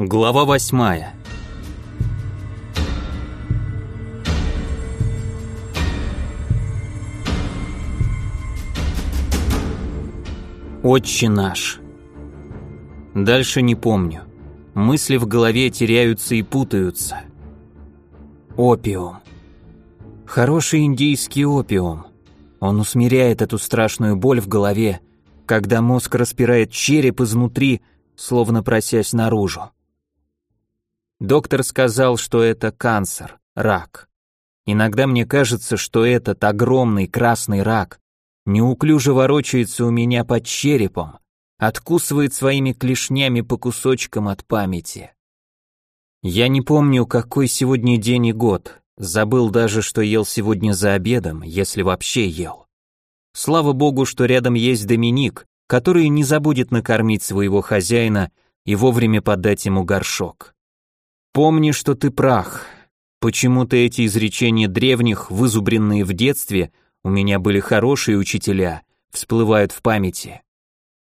Глава восьмая. Отче наш. Дальше не помню. Мысли в голове теряются и путаются. Опиум. Хороший индийский опиум. Он усмиряет эту страшную боль в голове, когда мозг распирает череп изнутри, словно просясь наружу. Доктор сказал, что это канцер, рак. Иногда мне кажется, что этот огромный красный рак неуклюже ворочается у меня под черепом, откусывает своими клешнями по кусочкам от памяти. Я не помню, какой сегодня день и год, забыл даже, что ел сегодня за обедом, если вообще ел. Слава богу, что рядом есть Доминик, который не забудет накормить своего хозяина и вовремя подать ему горшок. Помни, что ты прах. Почему-то эти изречения древних, вызубренные в детстве, у меня были хорошие учителя, всплывают в памяти.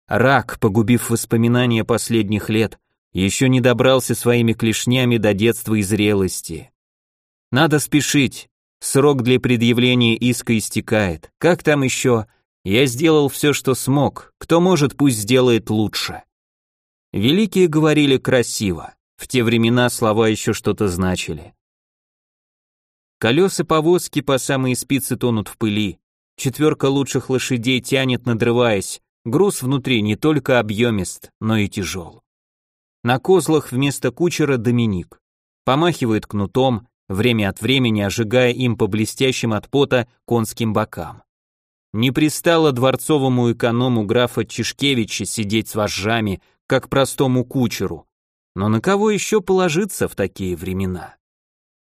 Рак, погубив воспоминания последних лет, еще не добрался своими клешнями до детства и зрелости. Надо спешить, срок для предъявления иска истекает. Как там еще? Я сделал все, что смог, кто может, пусть сделает лучше. Великие говорили красиво. В те времена слова еще что-то значили. Колеса повозки по самые спицы тонут в пыли. Четверка лучших лошадей тянет, надрываясь. Груз внутри не только объемист, но и тяжел. На козлах вместо кучера Доминик. Помахивает кнутом, время от времени ожигая им по блестящим от пота конским бокам. Не пристало дворцовому эконому графа Чешкевича сидеть с вожжами, как простому кучеру, но на кого еще положиться в такие времена?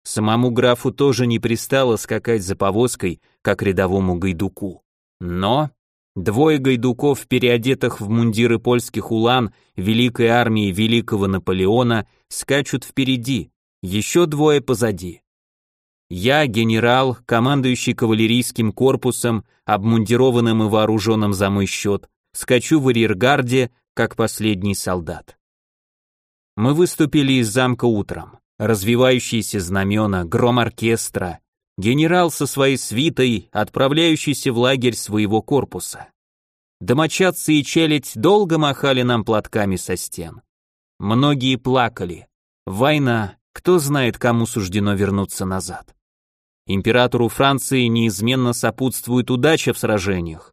Самому графу тоже не пристало скакать за повозкой, как рядовому гайдуку. Но двое гайдуков, переодетых в мундиры польских улан великой армии великого Наполеона, скачут впереди, еще двое позади. Я, генерал, командующий кавалерийским корпусом, обмундированным и вооруженным за мой счет, скачу в арьергарде, как последний солдат. Мы выступили из замка утром. Развивающиеся знамена, гром оркестра, генерал со своей свитой, отправляющийся в лагерь своего корпуса. Домочадцы и челядь долго махали нам платками со стен. Многие плакали. Война, кто знает, кому суждено вернуться назад. Императору Франции неизменно сопутствует удача в сражениях.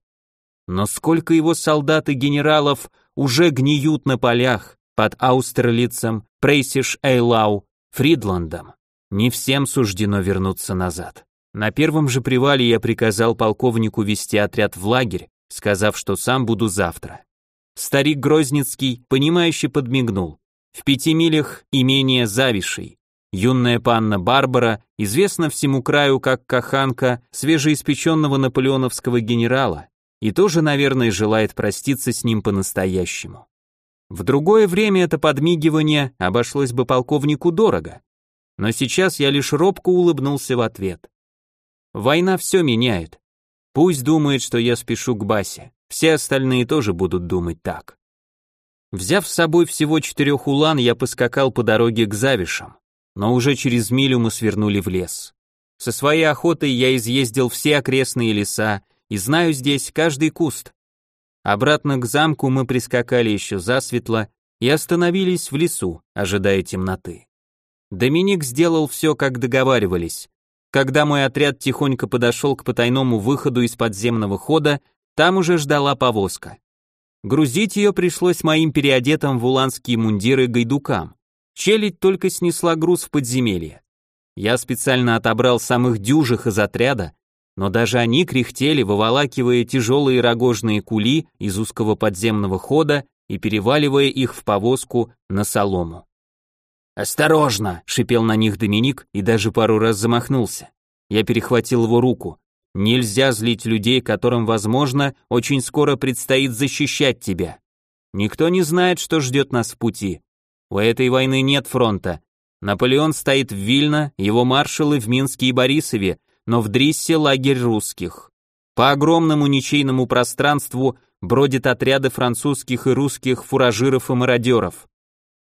Но сколько его солдат и генералов уже гниют на полях, под Аустерлицем, Прейсиш Эйлау, Фридландом. Не всем суждено вернуться назад. На первом же привале я приказал полковнику вести отряд в лагерь, сказав, что сам буду завтра. Старик Грозницкий, понимающе подмигнул. В пяти милях имение Завишей. Юная панна Барбара известна всему краю как каханка свежеиспеченного наполеоновского генерала и тоже, наверное, желает проститься с ним по-настоящему. В другое время это подмигивание обошлось бы полковнику дорого, но сейчас я лишь робко улыбнулся в ответ. Война все меняет. Пусть думает, что я спешу к Басе, все остальные тоже будут думать так. Взяв с собой всего четырех улан, я поскакал по дороге к Завишам, но уже через милю мы свернули в лес. Со своей охотой я изъездил все окрестные леса и знаю здесь каждый куст, Обратно к замку мы прискакали еще засветло и остановились в лесу, ожидая темноты. Доминик сделал все, как договаривались. Когда мой отряд тихонько подошел к потайному выходу из подземного хода, там уже ждала повозка. Грузить ее пришлось моим переодетым в уланские мундиры гайдукам. Челядь только снесла груз в подземелье. Я специально отобрал самых дюжих из отряда, но даже они кряхтели, выволакивая тяжелые рогожные кули из узкого подземного хода и переваливая их в повозку на солому. «Осторожно!» — шипел на них Доминик и даже пару раз замахнулся. Я перехватил его руку. «Нельзя злить людей, которым, возможно, очень скоро предстоит защищать тебя. Никто не знает, что ждет нас в пути. У этой войны нет фронта. Наполеон стоит в Вильно, его маршалы в Минске и Борисове, но в Дриссе лагерь русских. По огромному ничейному пространству бродят отряды французских и русских фуражиров и мародеров.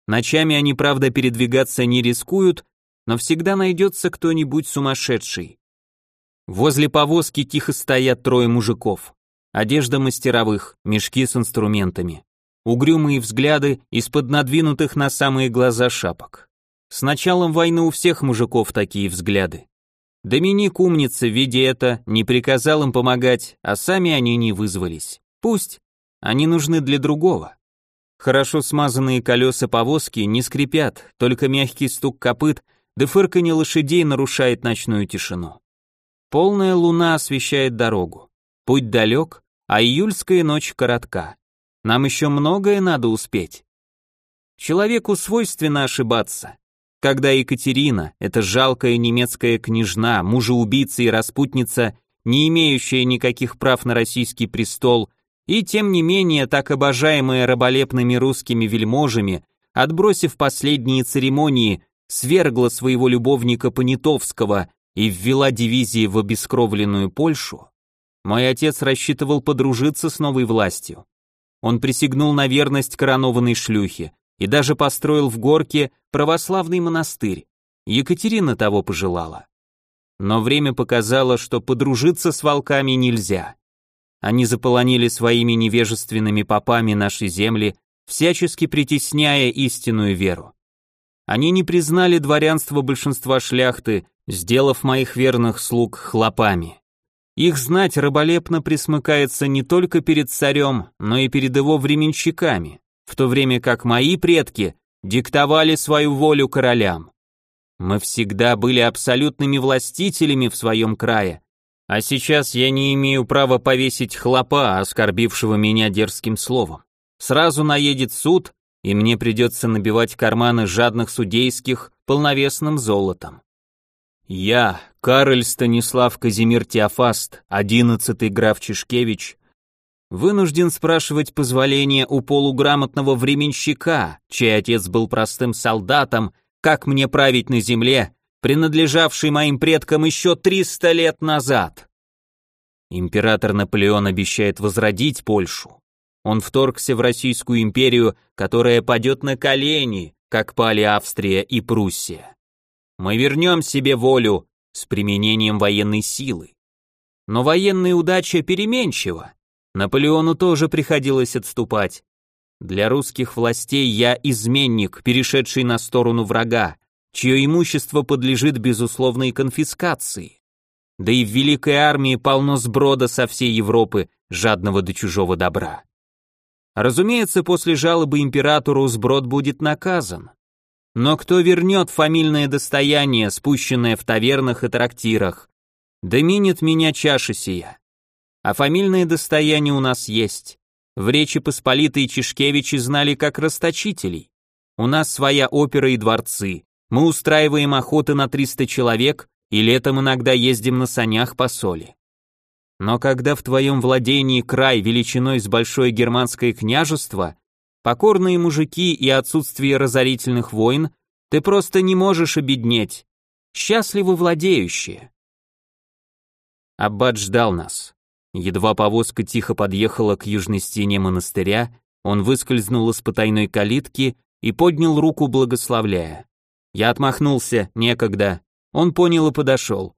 Ночами они, правда, передвигаться не рискуют, но всегда найдется кто-нибудь сумасшедший. Возле повозки тихо стоят трое мужиков. Одежда мастеровых, мешки с инструментами. Угрюмые взгляды из-под надвинутых на самые глаза шапок. С началом войны у всех мужиков такие взгляды. Доминик умница, видя это, не приказал им помогать, а сами они не вызвались. Пусть. Они нужны для другого. Хорошо смазанные колеса повозки не скрипят, только мягкий стук копыт да фырканье лошадей нарушает ночную тишину. Полная луна освещает дорогу. Путь далек, а июльская ночь коротка. Нам еще многое надо успеть. Человеку свойственно ошибаться. Когда Екатерина, эта жалкая немецкая княжна, мужеубийца и распутница, не имеющая никаких прав на российский престол, и тем не менее так обожаемая раболепными русскими вельможами, отбросив последние церемонии, свергла своего любовника Понятовского и ввела дивизии в обескровленную Польшу, мой отец рассчитывал подружиться с новой властью. Он присягнул на верность коронованной шлюхе и даже построил в Горке православный монастырь. Екатерина того пожелала. Но время показало, что подружиться с волками нельзя. Они заполонили своими невежественными попами наши земли, всячески притесняя истинную веру. Они не признали дворянство большинства шляхты, сделав моих верных слуг хлопами. Их знать раболепно присмыкается не только перед царем, но и перед его временщиками, в то время как мои предки диктовали свою волю королям. Мы всегда были абсолютными властителями в своем крае, а сейчас я не имею права повесить хлопа, оскорбившего меня дерзким словом. Сразу наедет суд, и мне придется набивать карманы жадных судейских полновесным золотом. Я, Кароль Станислав Казимир Теофаст, одиннадцатый граф Чешкевич, вынужден спрашивать позволения у полуграмотного временщика, чей отец был простым солдатом, как мне править на земле, принадлежавшей моим предкам еще триста лет назад. Император Наполеон обещает возродить Польшу. Он вторгся в Российскую империю, которая падет на колени, как пали Австрия и Пруссия. Мы вернем себе волю с применением военной силы. Но военная удача переменчива. Наполеону тоже приходилось отступать. Для русских властей я изменник, перешедший на сторону врага, чье имущество подлежит безусловной конфискации. Да и в Великой армии полно сброда со всей Европы, жадного до чужого добра. Разумеется, после жалобы императору сброд будет наказан. Но кто вернет фамильное достояние, спущенное в тавернах и трактирах? Доминит меня чаша сия. А фамильное достояние у нас есть. В Речи Посполитой Чешкевичи знали как расточителей. У нас своя опера и дворцы. Мы устраиваем охоты на 300 человек и летом иногда ездим на санях по соли. Но когда в твоем владении край величиной с большое германское княжество, покорные мужики и отсутствие разорительных войн, ты просто не можешь обеднеть. Счастливы владеющие. Аббат ждал нас. Едва повозка тихо подъехала к южной стене монастыря, он выскользнул из потайной калитки и поднял руку, благословляя. Я отмахнулся, некогда. Он понял и подошел.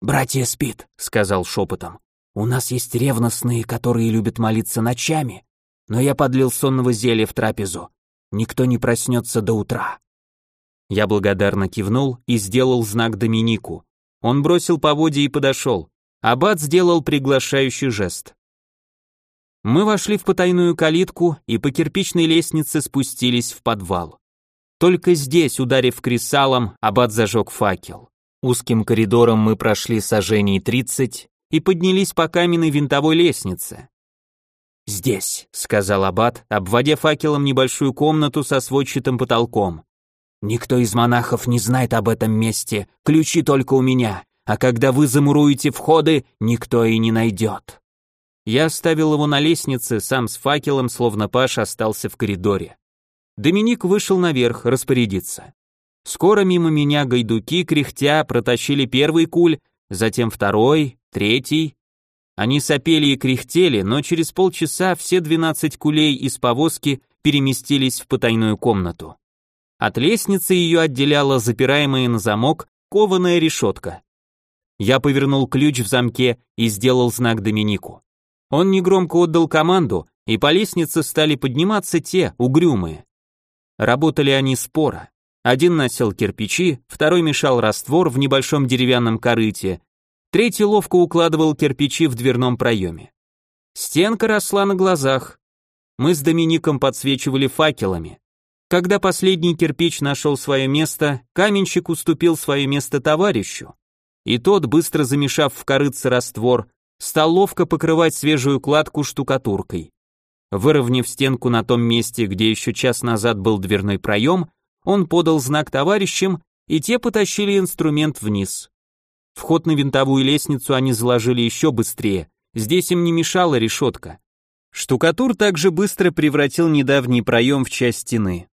«Братья спит», — сказал шепотом. «У нас есть ревностные, которые любят молиться ночами, но я подлил сонного зелья в трапезу. Никто не проснется до утра». Я благодарно кивнул и сделал знак Доминику. Он бросил поводья и подошел. Аббат сделал приглашающий жест. Мы вошли в потайную калитку и по кирпичной лестнице спустились в подвал. Только здесь, ударив кресалом, аббат зажег факел. Узким коридором мы прошли сажений 30 и поднялись по каменной винтовой лестнице. «Здесь», — сказал аббат, обводя факелом небольшую комнату со сводчатым потолком. «Никто из монахов не знает об этом месте, ключи только у меня, а когда вы замуруете входы, никто и не найдет». Я оставил его на лестнице, сам с факелом, словно Паш остался в коридоре. Доминик вышел наверх распорядиться. Скоро мимо меня гайдуки, кряхтя, протащили первый куль, затем второй, третий. Они сопели и кряхтели, но через полчаса все двенадцать кулей из повозки переместились в потайную комнату. От лестницы ее отделяла запираемая на замок кованая решетка. Я повернул ключ в замке и сделал знак Доминику. Он негромко отдал команду, и по лестнице стали подниматься те, угрюмые. Работали они споро. Один носил кирпичи, второй мешал раствор в небольшом деревянном корыте, третий ловко укладывал кирпичи в дверном проеме. Стенка росла на глазах. Мы с Домиником подсвечивали факелами. Когда последний кирпич нашел свое место, каменщик уступил свое место товарищу, и тот, быстро замешав в корыце раствор, стал ловко покрывать свежую кладку штукатуркой. Выровняв стенку на том месте, где еще час назад был дверной проем, он подал знак товарищам, и те потащили инструмент вниз. Вход на винтовую лестницу они заложили еще быстрее, здесь им не мешала решетка. Штукатур также быстро превратил недавний проем в часть стены.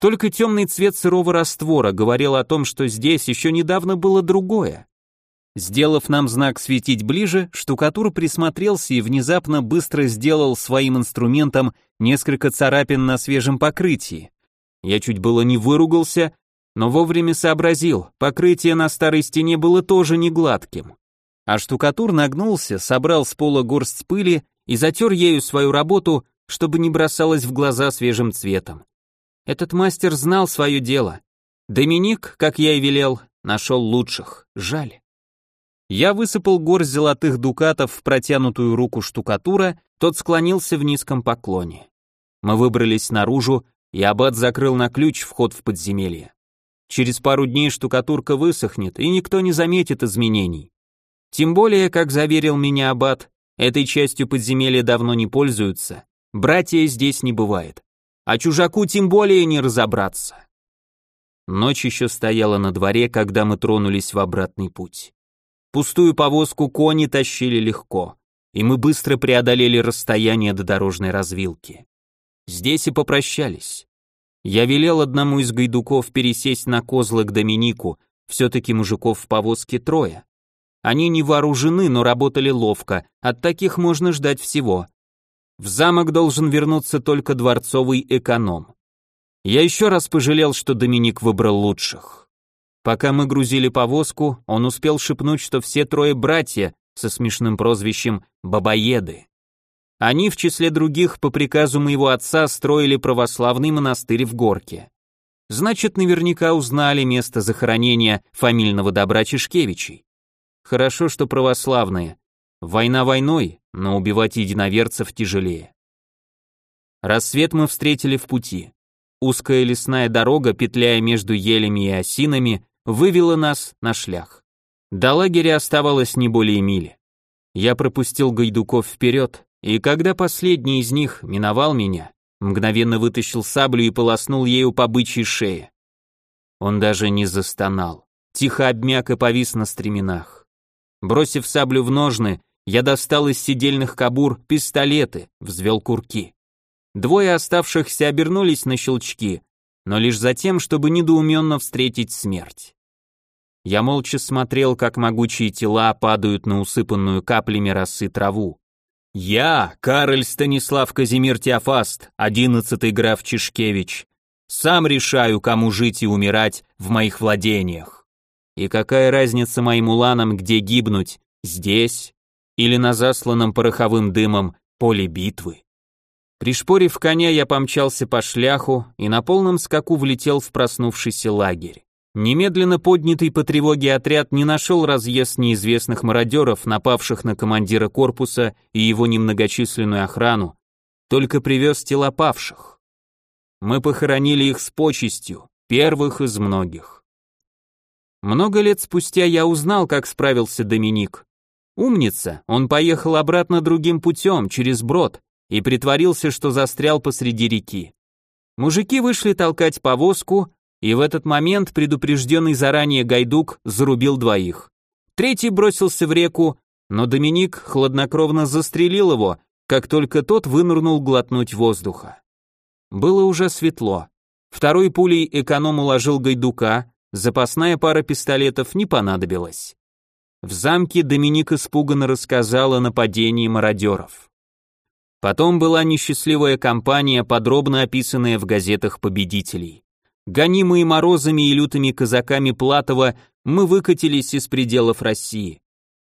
Только темный цвет сырого раствора говорил о том, что здесь еще недавно было другое. Сделав нам знак светить ближе, штукатур присмотрелся и внезапно быстро сделал своим инструментом несколько царапин на свежем покрытии. Я чуть было не выругался, но вовремя сообразил, покрытие на старой стене было тоже не гладким. А штукатур нагнулся, собрал с пола горсть пыли и затер ею свою работу, чтобы не бросалось в глаза свежим цветом. Этот мастер знал свое дело. Доминик, как я и велел, нашел лучших. Жаль. Я высыпал горсть золотых дукатов в протянутую руку штукатура, тот склонился в низком поклоне. Мы выбрались наружу, и аббат закрыл на ключ вход в подземелье. Через пару дней штукатурка высохнет, и никто не заметит изменений. Тем более, как заверил меня аббат, этой частью подземелья давно не пользуются, братья здесь не бывает. А чужаку тем более не разобраться. Ночь еще стояла на дворе, когда мы тронулись в обратный путь. Пустую повозку кони тащили легко, и мы быстро преодолели расстояние до дорожной развилки. Здесь и попрощались. Я велел одному из гайдуков пересесть на козлы к Доминику, все-таки мужиков в повозке трое. Они не вооружены, но работали ловко, от таких можно ждать всего. В замок должен вернуться только дворцовый эконом. Я еще раз пожалел, что Доминик выбрал лучших. Пока мы грузили повозку, он успел шепнуть, что все трое братья со смешным прозвищем «бабоеды». Они, в числе других, по приказу моего отца, строили православный монастырь в Горке. Значит, наверняка узнали место захоронения фамильного добра Чешкевичей. Хорошо, что православные. Война войной, но убивать единоверцев тяжелее. Рассвет мы встретили в пути. Узкая лесная дорога, петляя между елями и осинами, вывела нас на шлях. До лагеря оставалось не более мили. Я пропустил гайдуков вперед, и когда последний из них миновал меня, мгновенно вытащил саблю и полоснул ею по бычьей шее. Он даже не застонал, тихо обмяк и повис на стременах. Бросив саблю в ножны, я достал из сидельных кабур пистолеты, взвел курки. Двое оставшихся обернулись на щелчки, но лишь за тем, чтобы недоуменно встретить смерть. Я молча смотрел, как могучие тела падают на усыпанную каплями росы траву. Я, Кароль Станислав Казимир Теофаст, одиннадцатый граф Чешкевич, сам решаю, кому жить и умирать в моих владениях. И какая разница моим уланам, где гибнуть, здесь или на засланном пороховым дымом поле битвы? Пришпорив коня, я помчался по шляху и на полном скаку влетел в проснувшийся лагерь. Немедленно поднятый по тревоге отряд не нашел разъезд неизвестных мародеров, напавших на командира корпуса и его немногочисленную охрану, только привез тела павших. Мы похоронили их с почестью, первых из многих. Много лет спустя я узнал, как справился Доминик. Умница, он поехал обратно другим путем, через брод, и притворился, что застрял посреди реки. Мужики вышли толкать повозку, и в этот момент предупрежденный заранее Гайдук зарубил двоих. Третий бросился в реку, но Доминик хладнокровно застрелил его, как только тот вынырнул глотнуть воздуха. Было уже светло. Второй пулей эконом уложил Гайдука, запасная пара пистолетов не понадобилась. В замке Доминик испуганно рассказал о нападении мародеров. Потом была несчастливая кампания, подробно описанная в газетах победителей. Гонимые морозами и лютыми казаками Платова, мы выкатились из пределов России.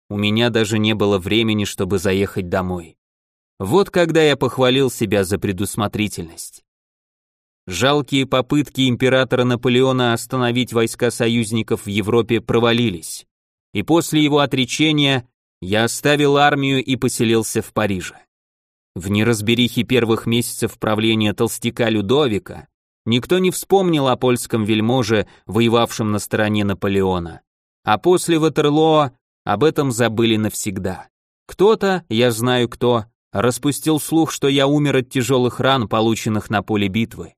У меня даже не было времени, чтобы заехать домой. Вот когда я похвалил себя за предусмотрительность. Жалкие попытки императора Наполеона остановить войска союзников в Европе провалились. И после его отречения я оставил армию и поселился в Париже. В неразберихе первых месяцев правления толстяка Людовика никто не вспомнил о польском вельможе, воевавшем на стороне Наполеона. А после Ватерлоо об этом забыли навсегда. Кто-то, я знаю кто, распустил слух, что я умер от тяжелых ран, полученных на поле битвы.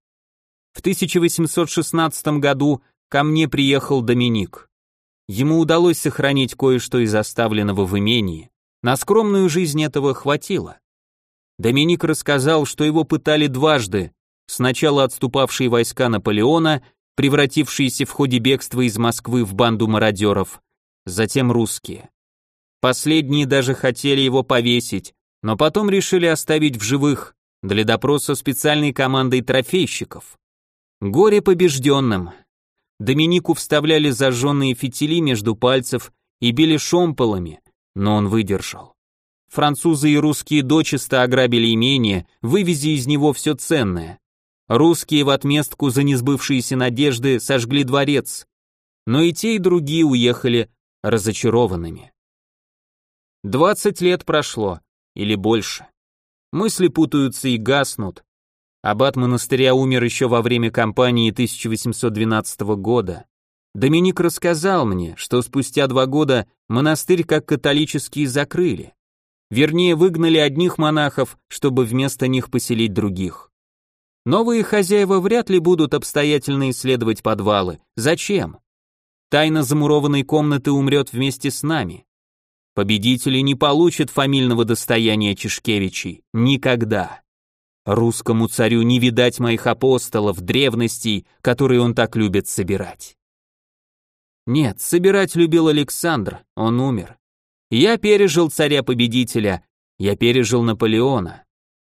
В 1816 году ко мне приехал Доминик. Ему удалось сохранить кое-что из оставленного в имении. На скромную жизнь этого хватило. Доминик рассказал, что его пытали дважды, сначала отступавшие войска Наполеона, превратившиеся в ходе бегства из Москвы в банду мародеров, затем русские. Последние даже хотели его повесить, но потом решили оставить в живых для допроса специальной командой трофейщиков. Горе побежденным. Доминику вставляли зажженные фитили между пальцев и били шомполами, но он выдержал. Французы и русские дочисто ограбили имение, вывези из него все ценное. Русские в отместку за несбывшиеся надежды сожгли дворец, но и те, и другие уехали разочарованными. Двадцать лет прошло, или больше. Мысли путаются и гаснут, Аббат монастыря умер еще во время кампании 1812 года. Доминик рассказал мне, что спустя два года монастырь как католический закрыли. Вернее, выгнали одних монахов, чтобы вместо них поселить других. Новые хозяева вряд ли будут обстоятельно исследовать подвалы. Зачем? Тайна замурованной комнаты умрет вместе с нами. Победители не получат фамильного достояния Чешкевичей. Никогда. Русскому царю не видать моих апостолов, древностей, которые он так любит собирать. Нет, собирать любил Александр, он умер. Я пережил царя-победителя, я пережил Наполеона.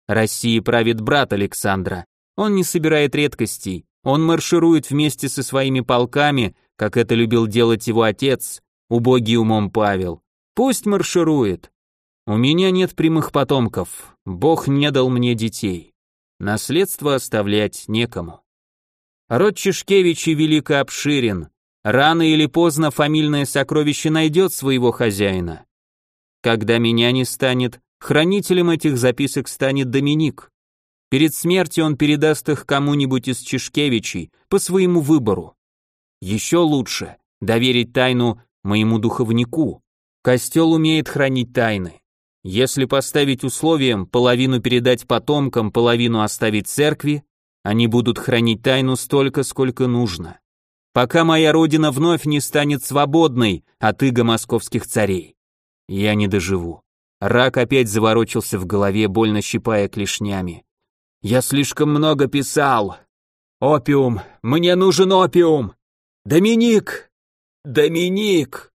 России правит брат Александра, он не собирает редкостей, он марширует вместе со своими полками, как это любил делать его отец, убогий умом Павел. Пусть марширует. У меня нет прямых потомков, Бог не дал мне детей. Наследство оставлять некому. Род Чешкевичей велико обширен. Рано или поздно фамильное сокровище найдет своего хозяина. Когда меня не станет, хранителем этих записок станет Доминик. Перед смертью он передаст их кому-нибудь из Чешкевичей по своему выбору. Еще лучше доверить тайну моему духовнику. Костел умеет хранить тайны. Если поставить условием половину передать потомкам, половину оставить церкви, они будут хранить тайну столько, сколько нужно. Пока моя родина вновь не станет свободной от иго московских царей. Я не доживу. Рак опять заворочился в голове, больно щипая клешнями. Я слишком много писал. Опиум, мне нужен опиум. Доминик! Доминик!